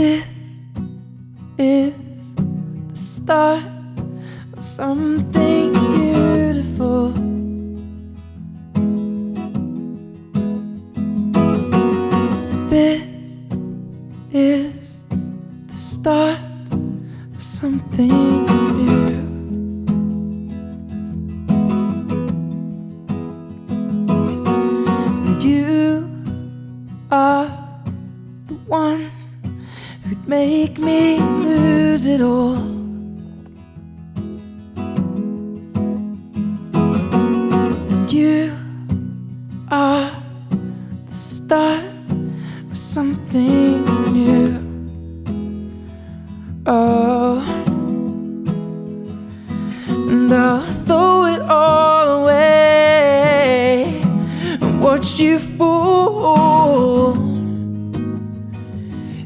This is the start of something beautiful. This is the start of something new. And you are the one who'd make me lose it all. And you are the start of something new. Oh, and I'll throw it all away watch you fall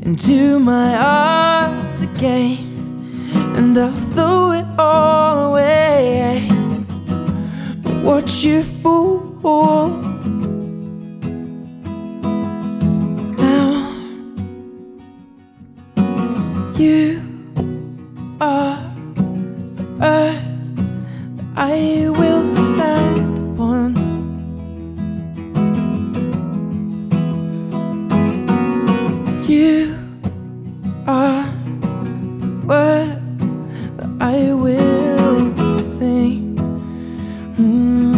into my arms again, and I'll throw it all away and watch you fall. Now you are earth that I You are words that I will sing. Mm.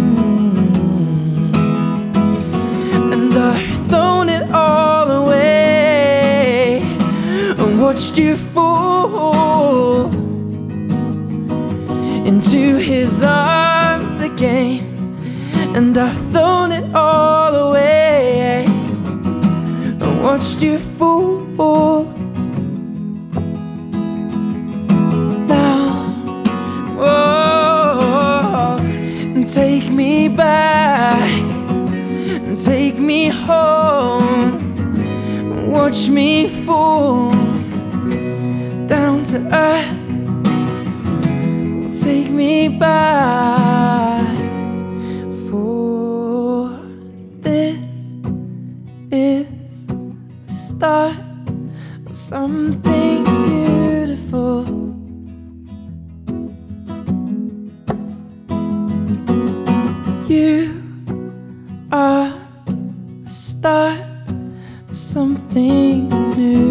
And I've thrown it all away and watched you fall into his arms again. And I've thrown it all away take me back and take me home. Watch me fall down to earth. Take me back. For this is the start of something are the start of something new.